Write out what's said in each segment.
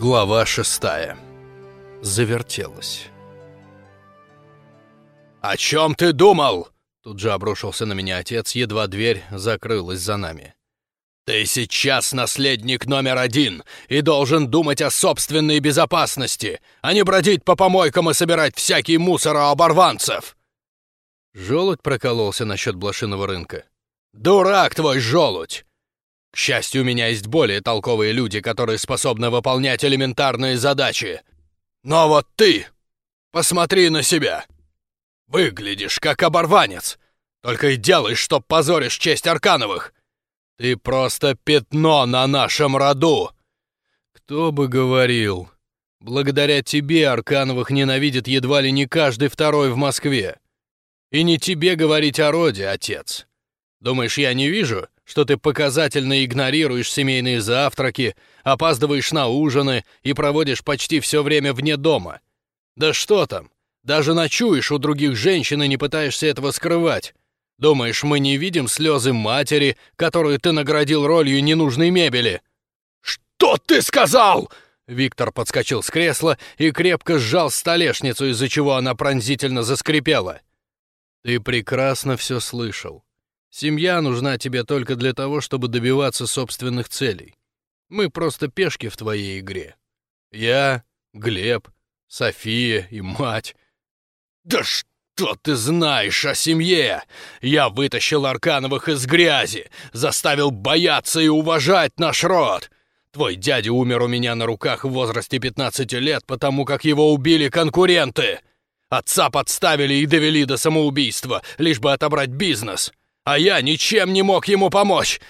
Глава шестая. Завертелась. «О чем ты думал?» Тут же обрушился на меня отец, едва дверь закрылась за нами. «Ты сейчас наследник номер один и должен думать о собственной безопасности, а не бродить по помойкам и собирать всякий мусор у оборванцев!» Желудь прокололся насчет блошиного рынка. «Дурак твой желудь! К счастью, у меня есть более толковые люди, которые способны выполнять элементарные задачи. Но вот ты! Посмотри на себя! Выглядишь как оборванец! Только и делаешь, что позоришь честь Аркановых! Ты просто пятно на нашем роду!» «Кто бы говорил!» Благодаря тебе Аркановых ненавидит едва ли не каждый второй в Москве. И не тебе говорить о роде, отец. Думаешь, я не вижу, что ты показательно игнорируешь семейные завтраки, опаздываешь на ужины и проводишь почти все время вне дома? Да что там, даже ночуешь у других женщин и не пытаешься этого скрывать. Думаешь, мы не видим слезы матери, которую ты наградил ролью ненужной мебели? Что ты сказал? Виктор подскочил с кресла и крепко сжал столешницу, из-за чего она пронзительно заскрипела. Ты прекрасно все слышал. Семья нужна тебе только для того, чтобы добиваться собственных целей. Мы просто пешки в твоей игре. Я, Глеб, София и мать. Да что ты знаешь о семье? Я вытащил Аркановых из грязи, заставил бояться и уважать наш род. Твой дядя умер у меня на руках в возрасте 15 лет, потому как его убили конкуренты. Отца подставили и довели до самоубийства, лишь бы отобрать бизнес. А я ничем не мог ему помочь.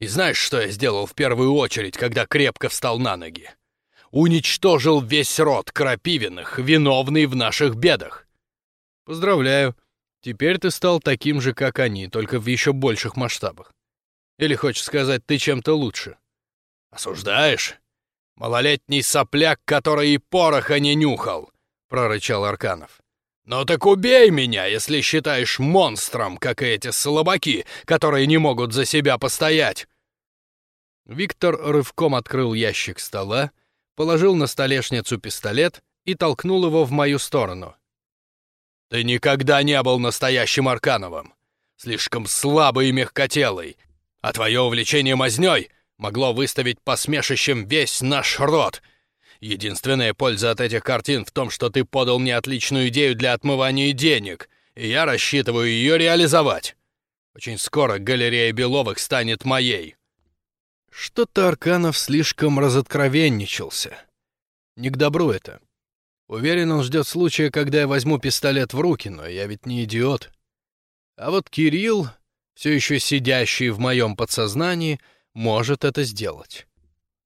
И знаешь, что я сделал в первую очередь, когда крепко встал на ноги? Уничтожил весь род Крапивиных, виновный в наших бедах. Поздравляю. Теперь ты стал таким же, как они, только в еще больших масштабах. Или хочешь сказать, ты чем-то лучше? Осуждаешь? Малолетний сопляк, который и пороха не нюхал прорычал Арканов. «Ну так убей меня, если считаешь монстром, как эти слабаки, которые не могут за себя постоять!» Виктор рывком открыл ящик стола, положил на столешницу пистолет и толкнул его в мою сторону. «Ты никогда не был настоящим Аркановым! Слишком слабый и мягкотелый, а твое увлечение мазнёй могло выставить посмешищем весь наш род!» Единственная польза от этих картин в том, что ты подал мне отличную идею для отмывания денег, и я рассчитываю ее реализовать. Очень скоро галерея Беловых станет моей». Что-то Арканов слишком разоткровенничался. Не к добру это. Уверен, он ждет случая, когда я возьму пистолет в руки, но я ведь не идиот. А вот Кирилл, все еще сидящий в моем подсознании, может это сделать.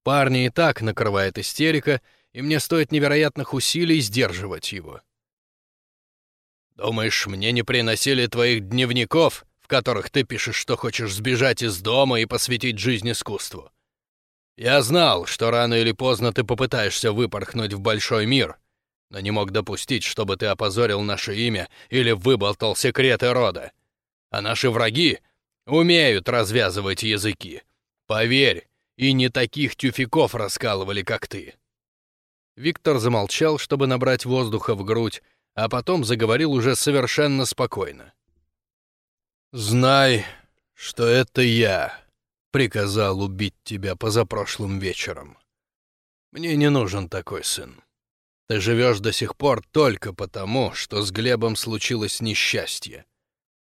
Парня и так накрывает истерика, и мне стоит невероятных усилий сдерживать его. «Думаешь, мне не приносили твоих дневников, в которых ты пишешь, что хочешь сбежать из дома и посвятить жизнь искусству? Я знал, что рано или поздно ты попытаешься выпорхнуть в большой мир, но не мог допустить, чтобы ты опозорил наше имя или выболтал секреты рода. А наши враги умеют развязывать языки. Поверь, и не таких тюфяков раскалывали, как ты». Виктор замолчал, чтобы набрать воздуха в грудь, а потом заговорил уже совершенно спокойно. «Знай, что это я приказал убить тебя позапрошлым вечером. Мне не нужен такой сын. Ты живешь до сих пор только потому, что с Глебом случилось несчастье.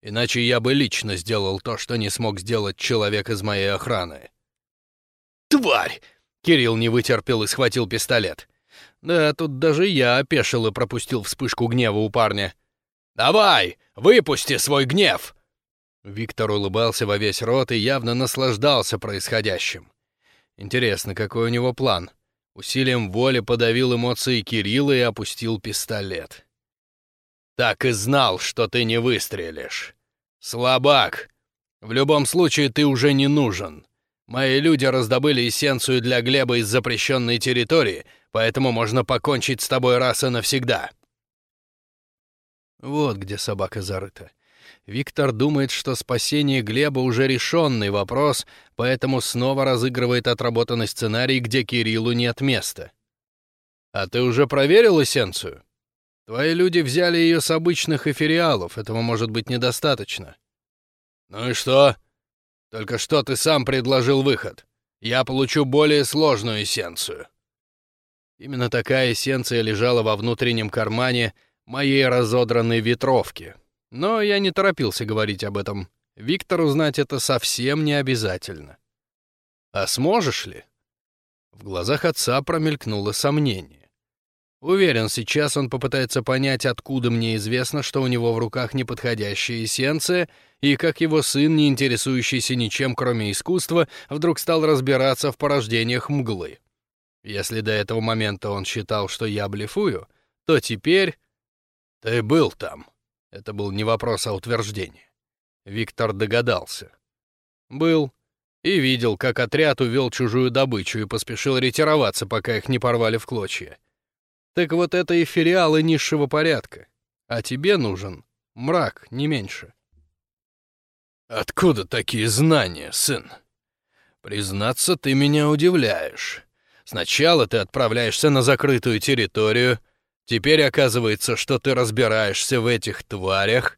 Иначе я бы лично сделал то, что не смог сделать человек из моей охраны. «Тварь!» — Кирилл не вытерпел и схватил пистолет. Да, тут даже я опешил и пропустил вспышку гнева у парня. «Давай, выпусти свой гнев!» Виктор улыбался во весь рот и явно наслаждался происходящим. Интересно, какой у него план? Усилием воли подавил эмоции Кирилла и опустил пистолет. «Так и знал, что ты не выстрелишь. Слабак! В любом случае ты уже не нужен. Мои люди раздобыли эссенцию для Глеба из запрещенной территории, поэтому можно покончить с тобой раз и навсегда». Вот где собака зарыта. Виктор думает, что спасение Глеба уже решенный вопрос, поэтому снова разыгрывает отработанный сценарий, где Кириллу нет места. А ты уже проверил эссенцию? Твои люди взяли ее с обычных эфириалов, этого может быть недостаточно. Ну и что? Только что ты сам предложил выход. Я получу более сложную эссенцию. Именно такая эссенция лежала во внутреннем кармане моей разодранной ветровки. Но я не торопился говорить об этом. Виктору знать это совсем не обязательно. А сможешь ли? В глазах отца промелькнуло сомнение. Уверен, сейчас он попытается понять, откуда мне известно, что у него в руках неподходящая эссенция, и как его сын, не интересующийся ничем, кроме искусства, вдруг стал разбираться в порождениях мглы. Если до этого момента он считал, что я блефую, то теперь... Ты был там. Это был не вопрос, а утверждение. Виктор догадался. Был. И видел, как отряд увел чужую добычу и поспешил ретироваться, пока их не порвали в клочья. Так вот это и филиалы низшего порядка. А тебе нужен мрак, не меньше. Откуда такие знания, сын? Признаться, ты меня удивляешь. Сначала ты отправляешься на закрытую территорию, теперь оказывается, что ты разбираешься в этих тварях.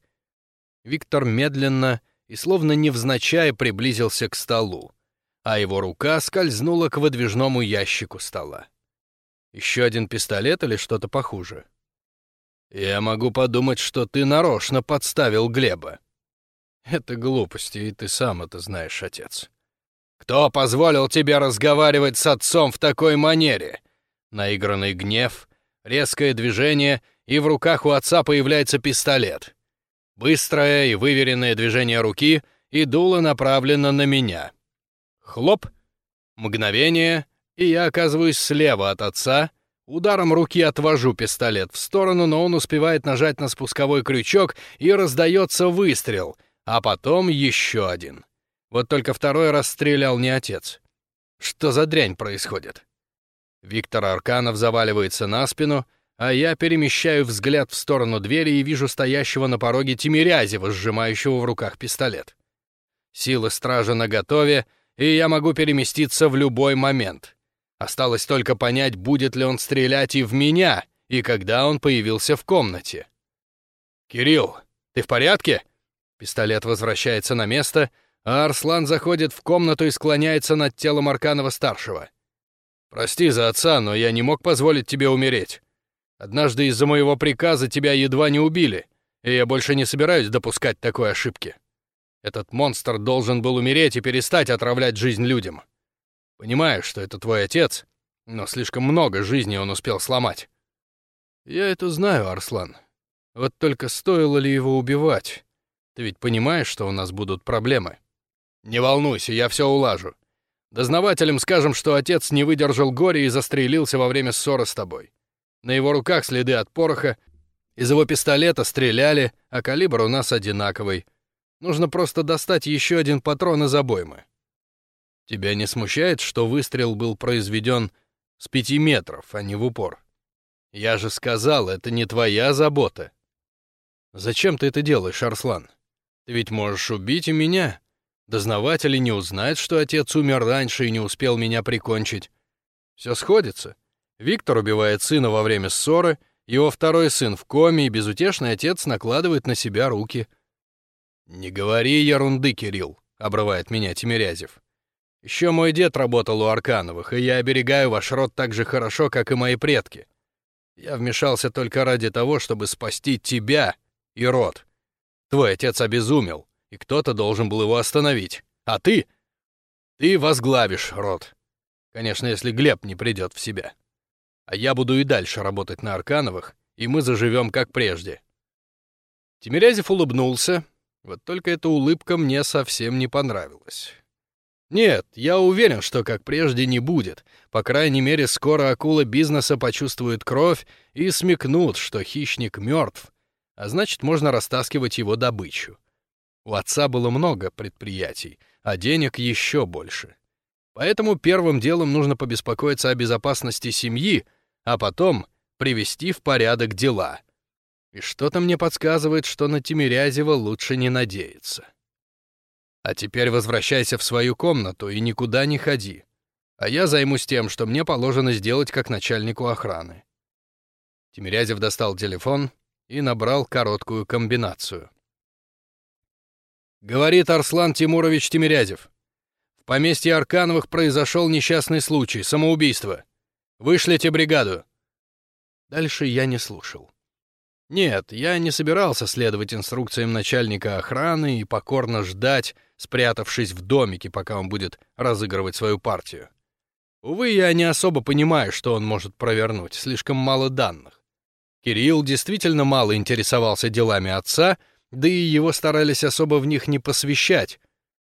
Виктор медленно и словно невзначай приблизился к столу, а его рука скользнула к выдвижному ящику стола. Еще один пистолет или что-то похуже? Я могу подумать, что ты нарочно подставил Глеба. Это глупости, и ты сам это знаешь, отец. Кто позволил тебе разговаривать с отцом в такой манере? Наигранный гнев, резкое движение, и в руках у отца появляется пистолет. Быстрое и выверенное движение руки, и дуло направлено на меня. Хлоп! Мгновение, и я оказываюсь слева от отца. Ударом руки отвожу пистолет в сторону, но он успевает нажать на спусковой крючок, и раздается выстрел, а потом еще один. Вот только второй раз стрелял не отец. Что за дрянь происходит? Виктор Арканов заваливается на спину, а я перемещаю взгляд в сторону двери и вижу стоящего на пороге Тимирязева, сжимающего в руках пистолет. Силы стража наготове, и я могу переместиться в любой момент. Осталось только понять, будет ли он стрелять и в меня, и когда он появился в комнате. «Кирилл, ты в порядке?» Пистолет возвращается на место — а Арслан заходит в комнату и склоняется над телом Арканова-старшего. «Прости за отца, но я не мог позволить тебе умереть. Однажды из-за моего приказа тебя едва не убили, и я больше не собираюсь допускать такой ошибки. Этот монстр должен был умереть и перестать отравлять жизнь людям. Понимаю, что это твой отец, но слишком много жизней он успел сломать». «Я это знаю, Арслан. Вот только стоило ли его убивать? Ты ведь понимаешь, что у нас будут проблемы?» «Не волнуйся, я все улажу. Дознавателям скажем, что отец не выдержал горя и застрелился во время ссоры с тобой. На его руках следы от пороха, из его пистолета стреляли, а калибр у нас одинаковый. Нужно просто достать еще один патрон из обоймы. Тебя не смущает, что выстрел был произведен с пяти метров, а не в упор? Я же сказал, это не твоя забота. Зачем ты это делаешь, Арслан? Ты ведь можешь убить и меня. Дознаватели не узнают, что отец умер раньше и не успел меня прикончить. Все сходится. Виктор убивает сына во время ссоры, его второй сын в коме, и безутешный отец накладывает на себя руки. «Не говори ерунды, Кирилл», — обрывает меня Тимирязев. «Еще мой дед работал у Аркановых, и я оберегаю ваш род так же хорошо, как и мои предки. Я вмешался только ради того, чтобы спасти тебя и род. Твой отец обезумел, и кто-то должен был его остановить. А ты? Ты возглавишь род. Конечно, если Глеб не придет в себя. А я буду и дальше работать на Аркановых, и мы заживем как прежде. Тимирязев улыбнулся, вот только эта улыбка мне совсем не понравилась. Нет, я уверен, что как прежде не будет. По крайней мере, скоро акула бизнеса почувствует кровь и смекнут, что хищник мертв, а значит, можно растаскивать его добычу. У отца было много предприятий, а денег еще больше. Поэтому первым делом нужно побеспокоиться о безопасности семьи, а потом привести в порядок дела. И что-то мне подсказывает, что на Тимирязева лучше не надеяться. А теперь возвращайся в свою комнату и никуда не ходи. А я займусь тем, что мне положено сделать как начальнику охраны. Тимирязев достал телефон и набрал короткую комбинацию. Говорит Арслан Тимурович Тимирязев. В поместье Аркановых произошел несчастный случай, самоубийство. Вышлите бригаду. Дальше я не слушал. Нет, я не собирался следовать инструкциям начальника охраны и покорно ждать, спрятавшись в домике, пока он будет разыгрывать свою партию. Увы, я не особо понимаю, что он может провернуть, слишком мало данных. Кирилл действительно мало интересовался делами отца, да и его старались особо в них не посвящать.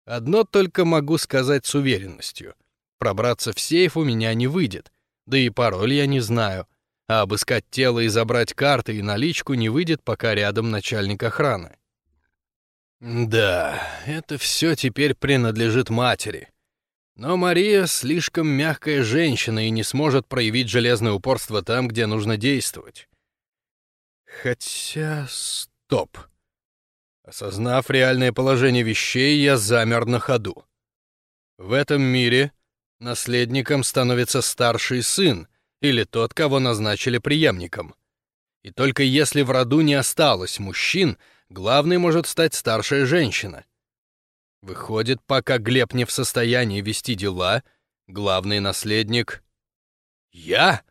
Одно только могу сказать с уверенностью. Пробраться в сейф у меня не выйдет, да и пароль я не знаю — а обыскать тело и забрать карты и наличку не выйдет, пока рядом начальник охраны. Да, это все теперь принадлежит матери. Но Мария слишком мягкая женщина и не сможет проявить железное упорство там, где нужно действовать. Хотя... стоп. Осознав реальное положение вещей, я замер на ходу. В этом мире наследником становится старший сын, или тот, кого назначили преемником. И только если в роду не осталось мужчин, главной может стать старшая женщина. Выходит, пока Глеб не в состоянии вести дела, главный наследник — я?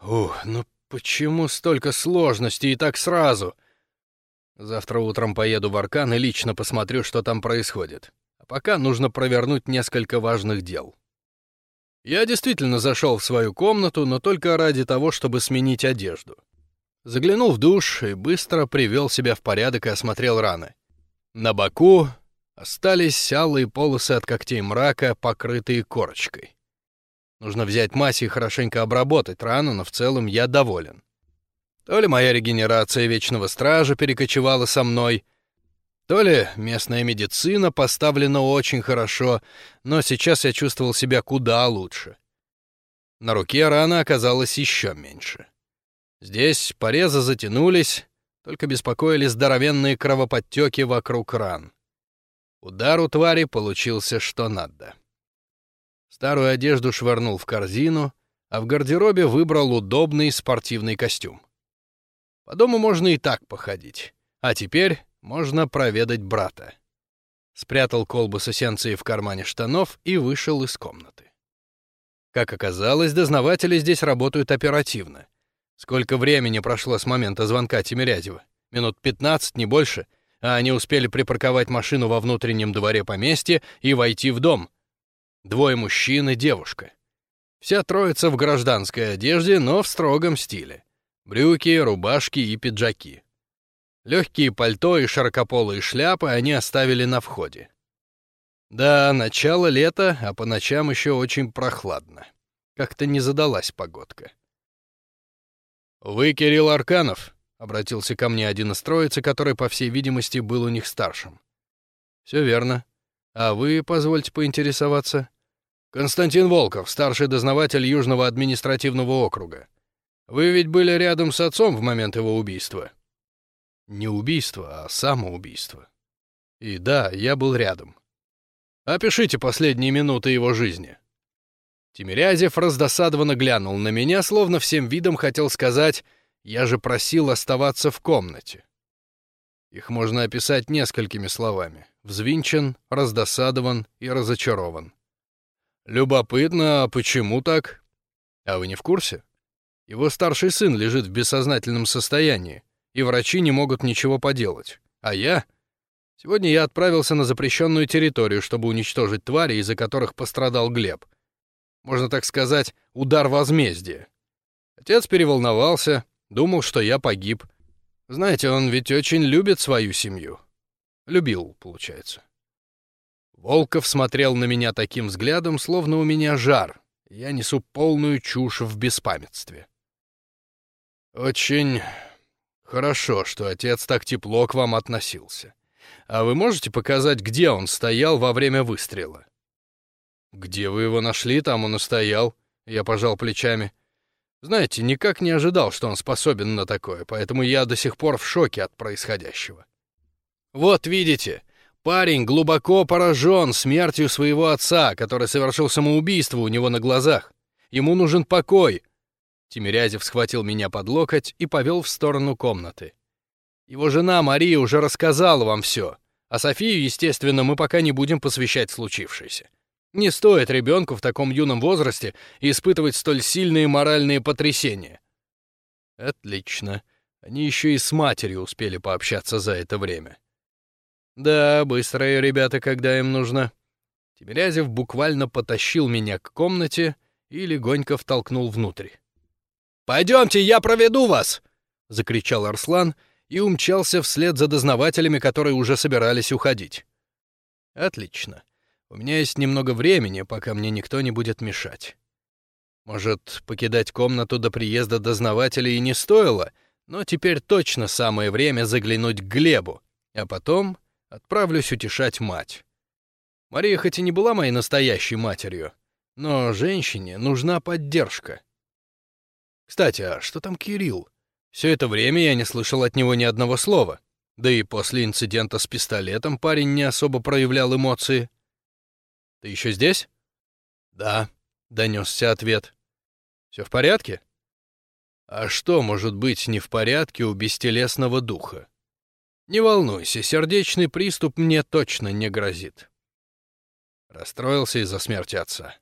Ух, ну почему столько сложностей и так сразу? Завтра утром поеду в Аркан и лично посмотрю, что там происходит. А пока нужно провернуть несколько важных дел. Я действительно зашел в свою комнату, но только ради того, чтобы сменить одежду. Заглянул в душ и быстро привел себя в порядок и осмотрел раны. На боку остались алые полосы от когтей мрака, покрытые корочкой. Нужно взять мазь и хорошенько обработать рану, но в целом я доволен. То ли моя регенерация Вечного Стража перекочевала со мной — то ли местная медицина поставлена очень хорошо, но сейчас я чувствовал себя куда лучше. На руке рана оказалась еще меньше. Здесь порезы затянулись, только беспокоили здоровенные кровоподтеки вокруг ран. Удар у твари получился что надо. Старую одежду швырнул в корзину, а в гардеробе выбрал удобный спортивный костюм. По дому можно и так походить. А теперь можно проведать брата. Спрятал колбу с эссенцией в кармане штанов и вышел из комнаты. Как оказалось, дознаватели здесь работают оперативно. Сколько времени прошло с момента звонка Тимирязева? Минут 15, не больше, а они успели припарковать машину во внутреннем дворе поместья и войти в дом. Двое мужчин и девушка. Вся троица в гражданской одежде, но в строгом стиле. Брюки, рубашки и пиджаки. Легкие пальто и широкополые шляпы они оставили на входе. Да, начало лета, а по ночам еще очень прохладно. Как-то не задалась погодка. «Вы Кирилл Арканов?» — обратился ко мне один из троицы, который, по всей видимости, был у них старшим. «Все верно. А вы, позвольте поинтересоваться?» «Константин Волков, старший дознаватель Южного административного округа. Вы ведь были рядом с отцом в момент его убийства?» Не убийство, а самоубийство. И да, я был рядом. Опишите последние минуты его жизни. Тимирязев раздосадованно глянул на меня, словно всем видом хотел сказать «Я же просил оставаться в комнате». Их можно описать несколькими словами. Взвинчен, раздосадован и разочарован. Любопытно, а почему так? А вы не в курсе? Его старший сын лежит в бессознательном состоянии и врачи не могут ничего поделать. А я? Сегодня я отправился на запрещенную территорию, чтобы уничтожить твари, из-за которых пострадал Глеб. Можно так сказать, удар возмездия. Отец переволновался, думал, что я погиб. Знаете, он ведь очень любит свою семью. Любил, получается. Волков смотрел на меня таким взглядом, словно у меня жар. Я несу полную чушь в беспамятстве. Очень Хорошо, что отец так тепло к вам относился. А вы можете показать, где он стоял во время выстрела? Где вы его нашли, там он и стоял. Я пожал плечами. Знаете, никак не ожидал, что он способен на такое, поэтому я до сих пор в шоке от происходящего. Вот видите, парень глубоко поражен смертью своего отца, который совершил самоубийство у него на глазах. Ему нужен покой. Тимирязев схватил меня под локоть и повел в сторону комнаты. Его жена Мария уже рассказала вам все, а Софию, естественно, мы пока не будем посвящать случившееся. Не стоит ребенку в таком юном возрасте испытывать столь сильные моральные потрясения. Отлично. Они еще и с матерью успели пообщаться за это время. Да, быстрые ребята, когда им нужно. Тимирязев буквально потащил меня к комнате и легонько втолкнул внутрь. «Пойдемте, я проведу вас!» — закричал Арслан и умчался вслед за дознавателями, которые уже собирались уходить. «Отлично. У меня есть немного времени, пока мне никто не будет мешать. Может, покидать комнату до приезда дознавателей и не стоило, но теперь точно самое время заглянуть к Глебу, а потом отправлюсь утешать мать. Мария хоть и не была моей настоящей матерью, но женщине нужна поддержка. Кстати, а что там Кирилл? Все это время я не слышал от него ни одного слова. Да и после инцидента с пистолетом парень не особо проявлял эмоции. Ты еще здесь? Да, донесся ответ. Все в порядке? А что может быть не в порядке у бестелесного духа? Не волнуйся, сердечный приступ мне точно не грозит. Расстроился из-за смерти отца.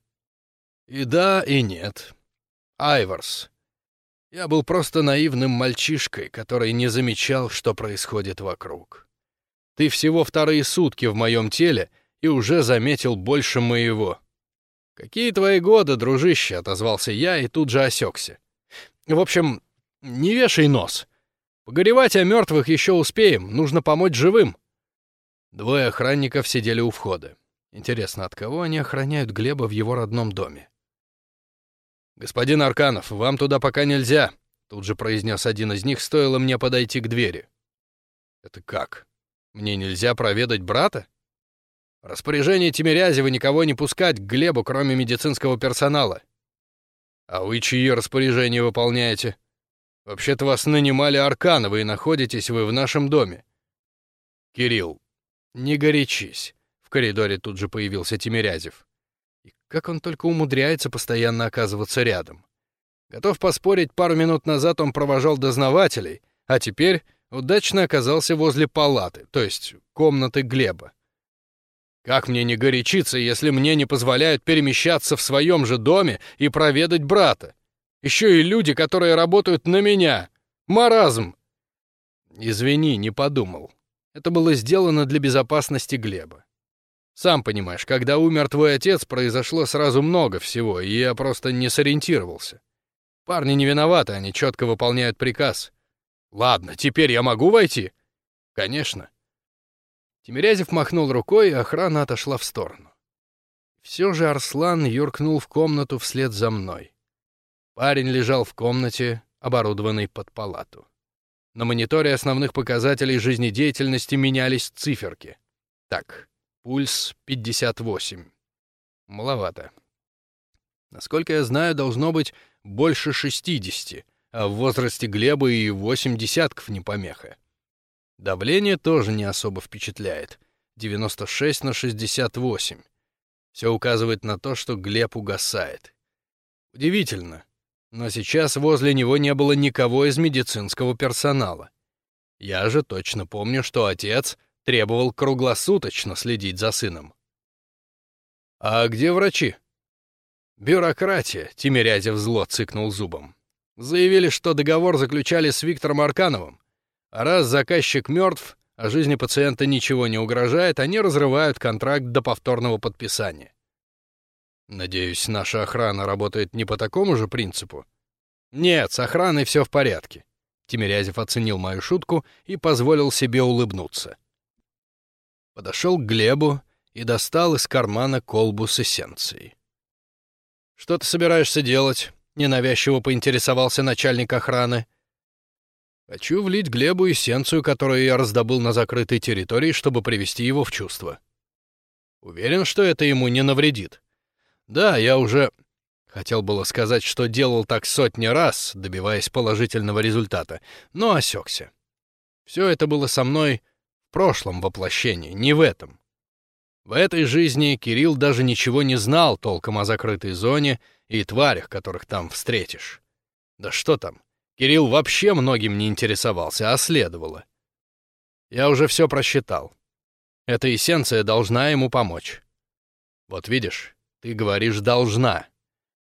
И да, и нет. Айварс. Я был просто наивным мальчишкой, который не замечал, что происходит вокруг. Ты всего вторые сутки в моем теле — и уже заметил больше моего. «Какие твои годы, дружище?» — отозвался я и тут же осекся. «В общем, не вешай нос. Погоревать о мертвых еще успеем, нужно помочь живым». Двое охранников сидели у входа. Интересно, от кого они охраняют Глеба в его родном доме? «Господин Арканов, вам туда пока нельзя», — тут же произнес один из них, стоило мне подойти к двери. «Это как? Мне нельзя проведать брата?» Распоряжение Тимирязева никого не пускать к Глебу, кроме медицинского персонала. А вы чьи распоряжения выполняете? Вообще-то вас нанимали Аркановы, и находитесь вы в нашем доме. Кирилл, не горячись. В коридоре тут же появился Тимирязев. Как он только умудряется постоянно оказываться рядом. Готов поспорить, пару минут назад он провожал дознавателей, а теперь удачно оказался возле палаты, то есть комнаты Глеба. Как мне не горячиться, если мне не позволяют перемещаться в своем же доме и проведать брата? Еще и люди, которые работают на меня. Маразм!» «Извини, не подумал. Это было сделано для безопасности Глеба. Сам понимаешь, когда умер твой отец, произошло сразу много всего, и я просто не сориентировался. Парни не виноваты, они четко выполняют приказ. Ладно, теперь я могу войти? Конечно. Тимирязев махнул рукой, и охрана отошла в сторону. Все же Арслан юркнул в комнату вслед за мной. Парень лежал в комнате, оборудованной под палату. На мониторе основных показателей жизнедеятельности менялись циферки. Так, пульс 58. Маловато. Насколько я знаю, должно быть больше 60, а в возрасте Глеба и 8 десятков не помеха. Давление тоже не особо впечатляет. 96 на 68. Все указывает на то, что Глеб угасает. Удивительно, но сейчас возле него не было никого из медицинского персонала. Я же точно помню, что отец требовал круглосуточно следить за сыном. «А где врачи?» «Бюрократия», — Тимирязев зло цыкнул зубом. Заявили, что договор заключали с Виктором Аркановым. Раз заказчик мертв, а жизни пациента ничего не угрожает, они разрывают контракт до повторного подписания. Надеюсь, наша охрана работает не по такому же принципу? Нет, с охраной все в порядке. Тимирязев оценил мою шутку и позволил себе улыбнуться. Подошел к Глебу и достал из кармана колбу с эссенцией. «Что ты собираешься делать?» — ненавязчиво поинтересовался начальник охраны. Хочу влить Глебу эссенцию, которую я раздобыл на закрытой территории, чтобы привести его в чувство. Уверен, что это ему не навредит. Да, я уже... Хотел было сказать, что делал так сотни раз, добиваясь положительного результата, но осекся. Все это было со мной прошлом воплощении, не в этом. В этой жизни Кирилл даже ничего не знал толком о закрытой зоне и тварях, которых там встретишь. Да что там, Кирилл вообще многим не интересовался, а следовало. Я уже все просчитал. Эта эссенция должна ему помочь. Вот видишь, ты говоришь «должна».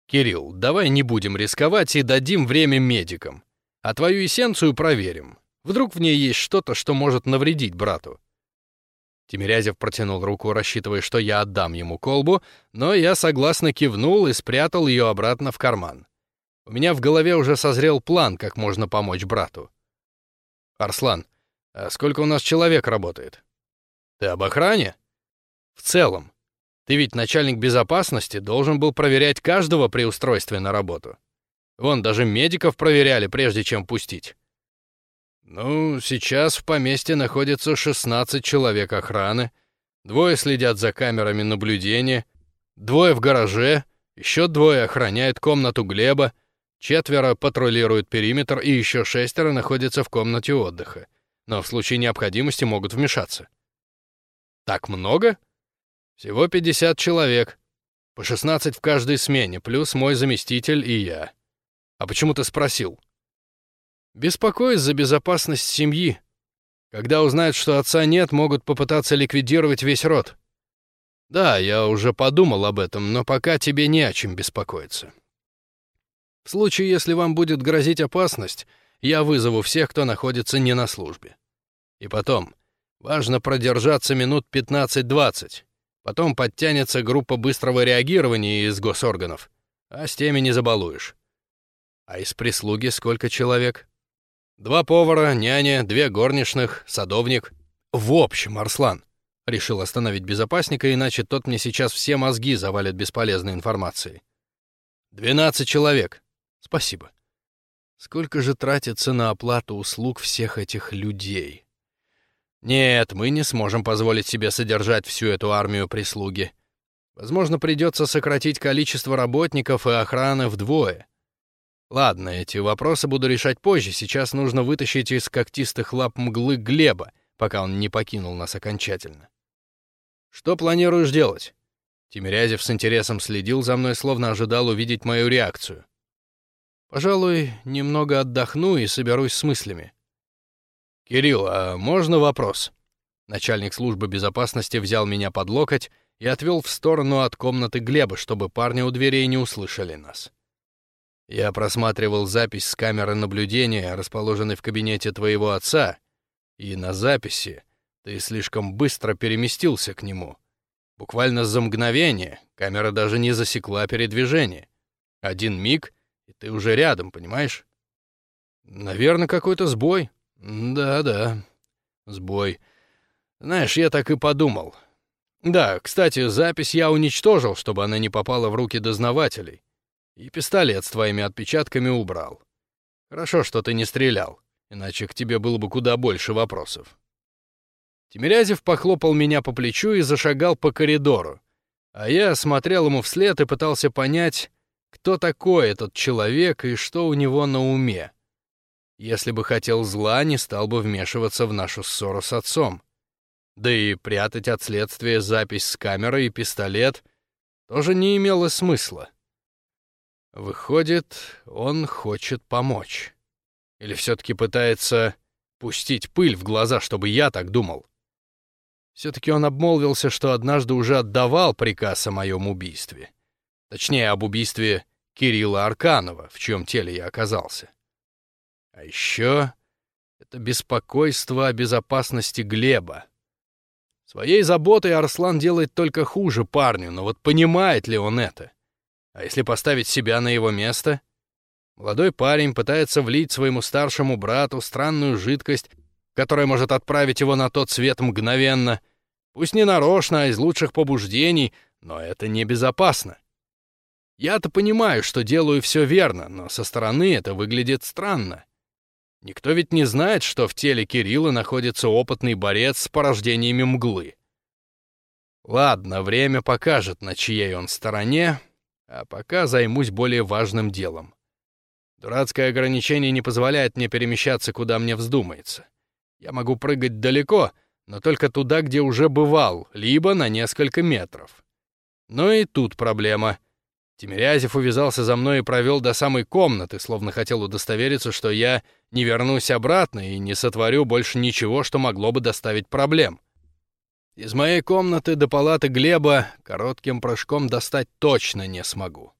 Кирилл, давай не будем рисковать и дадим время медикам. А твою эссенцию проверим. Вдруг в ней есть что-то, что может навредить брату. Тимирязев протянул руку, рассчитывая, что я отдам ему колбу, но я согласно кивнул и спрятал ее обратно в карман. У меня в голове уже созрел план, как можно помочь брату. «Арслан, а сколько у нас человек работает?» «Ты об охране?» «В целом. Ты ведь начальник безопасности должен был проверять каждого при устройстве на работу. Вон, даже медиков проверяли, прежде чем пустить. Ну, сейчас в поместье находится 16 человек охраны, двое следят за камерами наблюдения, двое в гараже, еще двое охраняют комнату Глеба, четверо патрулируют периметр и еще шестеро находятся в комнате отдыха, но в случае необходимости могут вмешаться. Так много? Всего 50 человек. По 16 в каждой смене, плюс мой заместитель и я. А почему ты спросил? Беспокоюсь за безопасность семьи. Когда узнают, что отца нет, могут попытаться ликвидировать весь род. Да, я уже подумал об этом, но пока тебе не о чем беспокоиться. В случае, если вам будет грозить опасность, я вызову всех, кто находится не на службе. И потом, важно продержаться минут 15-20. Потом подтянется группа быстрого реагирования из госорганов, а с теми не забалуешь. А из прислуги сколько человек? Два повара, няня, две горничных, садовник. В общем, Арслан. Решил остановить безопасника, иначе тот мне сейчас все мозги завалит бесполезной информацией. Двенадцать человек. Спасибо. Сколько же тратится на оплату услуг всех этих людей? Нет, мы не сможем позволить себе содержать всю эту армию прислуги. Возможно, придется сократить количество работников и охраны вдвое. Ладно, эти вопросы буду решать позже. Сейчас нужно вытащить из когтистых лап мглы Глеба, пока он не покинул нас окончательно. Что планируешь делать? Тимирязев с интересом следил за мной, словно ожидал увидеть мою реакцию. Пожалуй, немного отдохну и соберусь с мыслями. «Кирилл, а можно вопрос?» Начальник службы безопасности взял меня под локоть и отвел в сторону от комнаты Глеба, чтобы парни у дверей не услышали нас. Я просматривал запись с камеры наблюдения, расположенной в кабинете твоего отца, и на записи ты слишком быстро переместился к нему. Буквально за мгновение камера даже не засекла передвижение. Один миг, и ты уже рядом, понимаешь? Наверное, какой-то сбой, «Да-да, сбой. Знаешь, я так и подумал. Да, кстати, запись я уничтожил, чтобы она не попала в руки дознавателей. И пистолет с твоими отпечатками убрал. Хорошо, что ты не стрелял, иначе к тебе было бы куда больше вопросов». Тимирязев похлопал меня по плечу и зашагал по коридору, а я смотрел ему вслед и пытался понять, кто такой этот человек и что у него на уме. Если бы хотел зла, не стал бы вмешиваться в нашу ссору с отцом. Да и прятать от следствия запись с камерой и пистолет тоже не имело смысла. Выходит, он хочет помочь. Или все-таки пытается пустить пыль в глаза, чтобы я так думал. Все-таки он обмолвился, что однажды уже отдавал приказ о моем убийстве. Точнее, об убийстве Кирилла Арканова, в чьем теле я оказался. А еще это беспокойство о безопасности Глеба. Своей заботой Арслан делает только хуже парню, но вот понимает ли он это? А если поставить себя на его место? Молодой парень пытается влить своему старшему брату странную жидкость, которая может отправить его на тот свет мгновенно. Пусть не нарочно, а из лучших побуждений, но это небезопасно. Я-то понимаю, что делаю все верно, но со стороны это выглядит странно. Никто ведь не знает, что в теле Кирилла находится опытный борец с порождениями мглы. Ладно, время покажет, на чьей он стороне, а пока займусь более важным делом. Дурацкое ограничение не позволяет мне перемещаться, куда мне вздумается. Я могу прыгать далеко, но только туда, где уже бывал, либо на несколько метров. Но и тут проблема. Тимирязев увязался за мной и провел до самой комнаты, словно хотел удостовериться, что я не вернусь обратно и не сотворю больше ничего, что могло бы доставить проблем. Из моей комнаты до палаты Глеба коротким прыжком достать точно не смогу.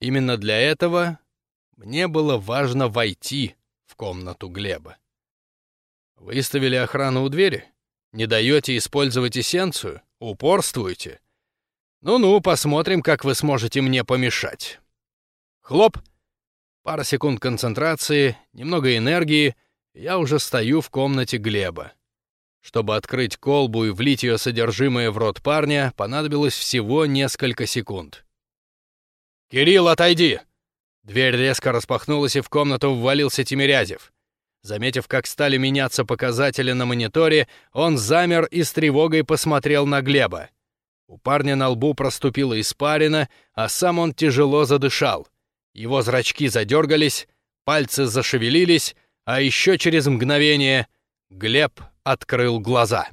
Именно для этого мне было важно войти в комнату Глеба. Выставили охрану у двери? Не даете использовать эссенцию? Упорствуете? Ну-ну, посмотрим, как вы сможете мне помешать. Хлоп! Пара секунд концентрации, немного энергии, я уже стою в комнате Глеба. Чтобы открыть колбу и влить ее содержимое в рот парня, понадобилось всего несколько секунд. «Кирилл, отойди!» Дверь резко распахнулась, и в комнату ввалился Тимирязев. Заметив, как стали меняться показатели на мониторе, он замер и с тревогой посмотрел на Глеба. У парня на лбу проступила испарина, а сам он тяжело задышал. Его зрачки задергались, пальцы зашевелились, а еще через мгновение Глеб открыл глаза.